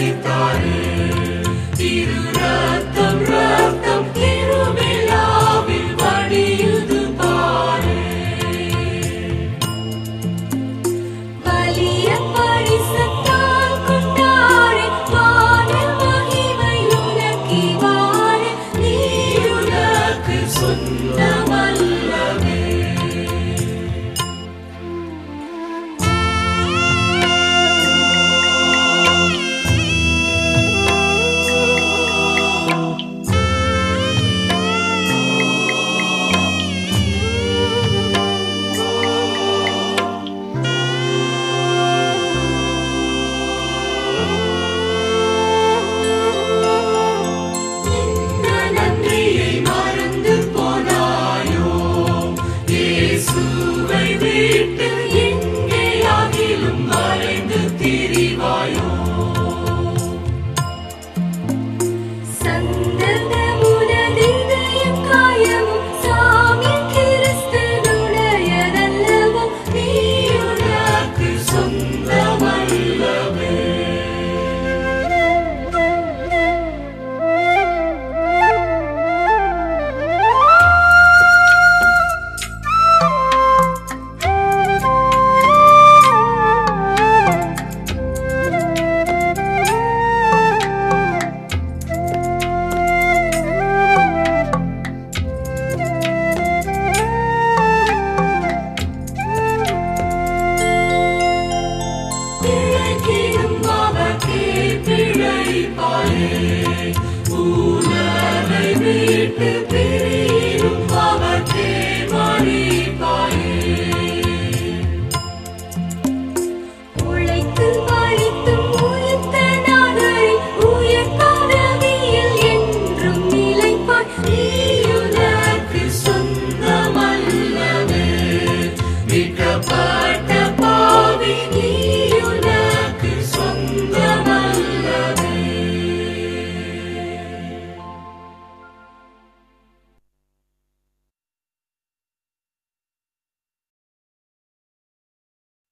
gritaré. Hip.